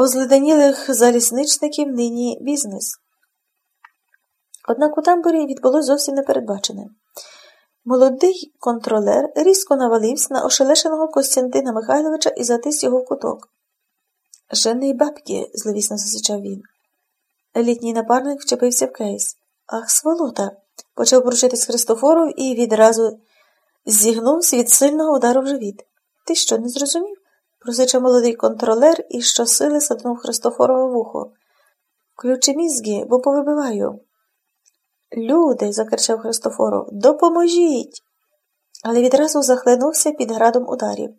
озледенілих залісничників нині бізнес. Однак у тамбурі відбулось зовсім непередбачене. Молодий контролер різко навалився на ошелешеного Костянтина Михайловича і затис його в куток. Жени бабки, зловісно засичав він. Літній напарник вчепився в кейс. Ах, сволота. почав поручитись Христофоров і відразу зігнувся від сильного удару в живіт. Ти що, не зрозумів? Просичав молодий контролер і щосили саднув Христофорове вухо. Включи мізги, бо повибиваю. Люди, закричав Христофоров, допоможіть. Але відразу захлинувся під градом ударів.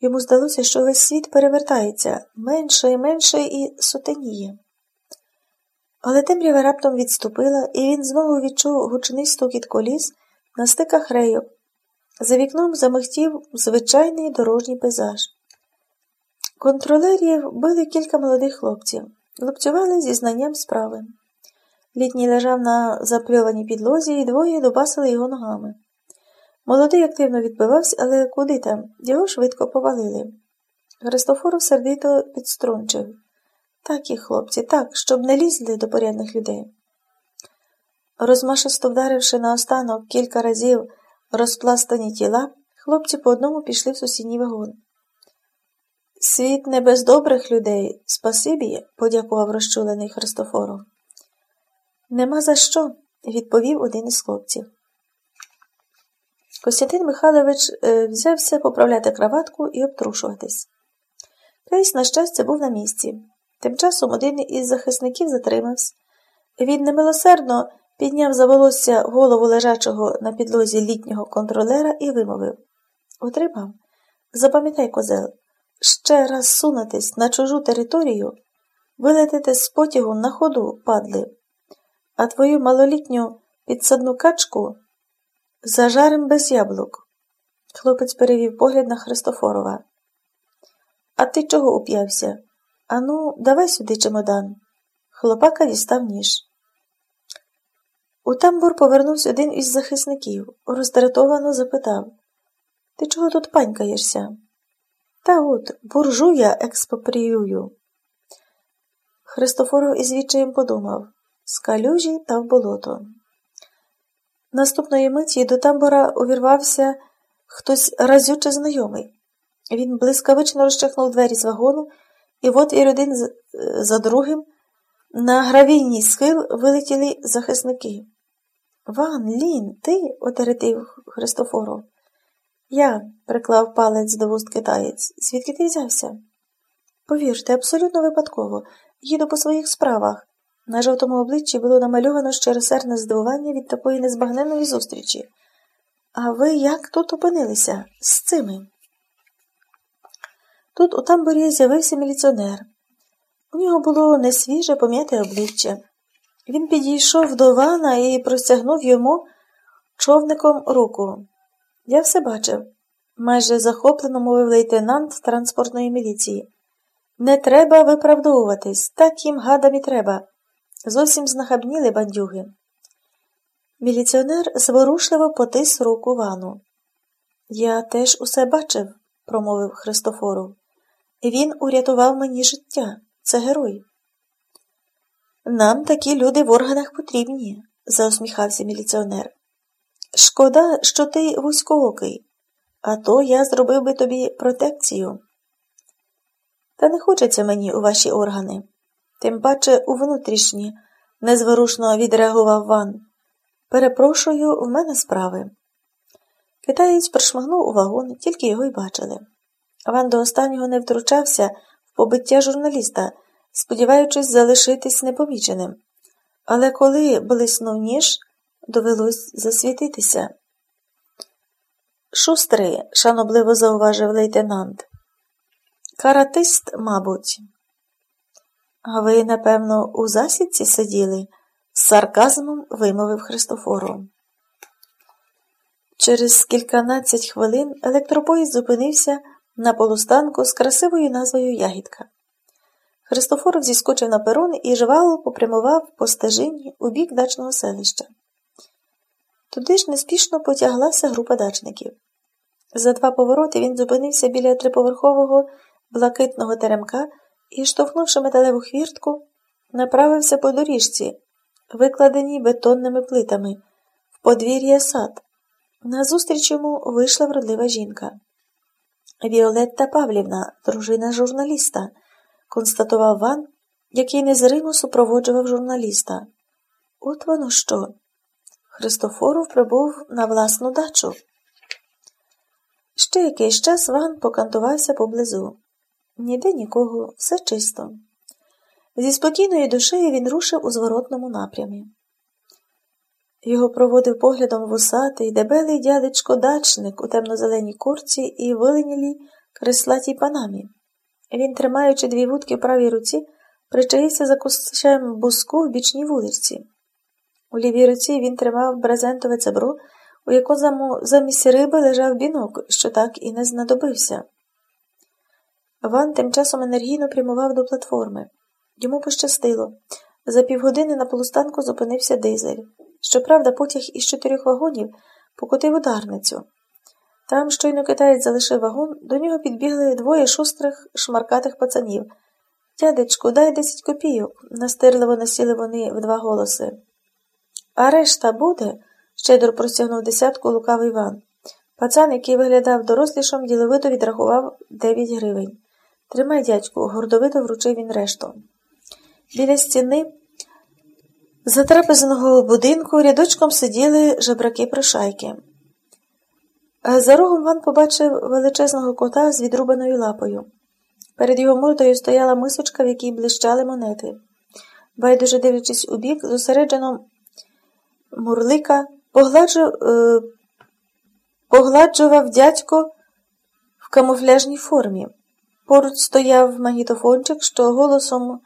Йому здалося, що весь світ перевертається менше і менше і сутеніє. Але темрява раптом відступила, і він знову відчув гучний стукіт коліс на стиках рейок. За вікном замихтів звичайний дорожній пейзаж. Контролерів били кілька молодих хлопців, лупцювали зі знанням справи. Літній лежав на запльованій підлозі, і двоє добасили його ногами. Молодий активно відбивався, але куди там? Його швидко повалили. Христофоров сердито підструнчив. Так і хлопці, так, щоб не лізли до порядних людей. Розмашисто вдаривши наостанок кілька разів розпластані тіла, хлопці по одному пішли в сусідній вагон. Світ не без добрих людей, спасибі, подякував розчулений Христофоров. Нема за що, відповів один із хлопців. Костянтин Михайлович е, взявся поправляти краватку і обтрушуватись. Кейс, на щастя, був на місці. Тим часом один із захисників затримався. Він немилосердно підняв за волосся голову лежачого на підлозі літнього контролера і вимовив Отримав. Запам'ятай, козел, ще раз сунетесь на чужу територію, вилетите з потягу на ходу, падли, а твою малолітню підсадну качку зажарим без яблук. Хлопець перевів погляд на Христофорова. А ти чого уп'явся? Ану, давай сюди чемодан. Хлопака дістав ніж. У тамбур повернувся один із захисників, роздратовано запитав Ти чого тут панькаєшся? Та от, буржуя експопріюю. Христофоров із відчаєм подумав з калюжі та в болото. Наступної миті до тамбура увірвався хтось разюче знайомий. Він блискавично розчахнув двері з вагону, і от і один за другим на гравійній схил вилетіли захисники. Ван, Лін, ти? отеретив Христофоров. Я, приклав палець до вуст китаєць. Звідки ти взявся? Повірте, абсолютно випадково. Їду по своїх справах. На жовтому обличчі було намальовано щиросердне здивування від такої незбагненної зустрічі. А ви як тут опинилися? З цими? Тут у тамбурі з'явився міліціонер. У нього було несвіже пом'яте обличчя. Він підійшов до вана і простягнув йому човником руку. Я все бачив, майже захоплено мовив лейтенант транспортної міліції. Не треба виправдовуватись, так їм гадам і треба. Зовсім знахабніли бандюги. Міліціонер зворушливо потис руку вану. Я теж усе бачив, промовив Христофоров. Він урятував мені життя. Це герой. Нам такі люди в органах потрібні, заусміхався міліціонер. Шкода, що ти вузькоокий, а то я зробив би тобі протекцію. Та не хочеться мені у ваші органи, тим паче у внутрішні, незворушно відреагував Ван. Перепрошую, в мене справи. Китаєць прошмагнув у вагон, тільки його й бачили. Ван до останнього не втручався в побиття журналіста сподіваючись залишитись непоміченим. Але коли блиснув ніж, довелось засвітитися. Шустрий, шанобливо зауважив лейтенант. Каратист, мабуть. А ви, напевно, у засідці сиділи? з сарказмом вимовив Христофору. Через кільканадцять хвилин електропоїзд зупинився на полустанку з красивою назвою Ягідка. Христофоров зіскочив на перон і жвало попрямував по стежині у бік дачного селища. Туди ж неспішно потяглася група дачників. За два повороти він зупинився біля триповерхового блакитного теремка і, штовхнувши металеву хвіртку, направився по доріжці, викладеній бетонними плитами, в подвір'я сад. Назустріч йому вийшла вродлива жінка. Віолетта Павлівна, дружина журналіста, констатував Ван, який незримо супроводжував журналіста. От воно що. Христофоров прибув на власну дачу. Ще якийсь час Ван покантувався поблизу. Ніде нікого, все чисто. Зі спокійною душею він рушив у зворотному напрямі. Його проводив поглядом вусатий, дебелий дядечко дачник у темно-зеленій курці і виленілій креслатій панамі. Він, тримаючи дві вудки в правій руці, причаївся за кущем буску в бічній вулиці. У лівій руці він тримав брезентове цебро, у якому замість риби лежав бінок, що так і не знадобився. Ван тим часом енергійно прямував до платформи. Йому пощастило. За півгодини на полустанку зупинився дизель. Щоправда, потяг із чотирьох вагонів покотив ударницю. Там, щойно китаєць залишив вагон, до нього підбігли двоє шустрих шмаркатих пацанів. Дядечку, дай десять копійок, настирливо насіли вони в два голоси. А решта буде? щедро простягнув десятку лукавий Іван. Пацан, який виглядав дорослішом, діловито відрахував дев'ять гривень. Тримай, дядьку, гордовито вручив він решту. Біля стіни затрапезеного будинку рядочком сиділи жебраки прошайки. За рогом Ван побачив величезного кота з відрубаною лапою. Перед його мордою стояла мисочка, в якій блищали монети. Байдуже дивлячись у бік, зосереджено мурлика, погладжу, е, погладжував дядько в камуфляжній формі. Поруч стояв магнітофончик, що голосом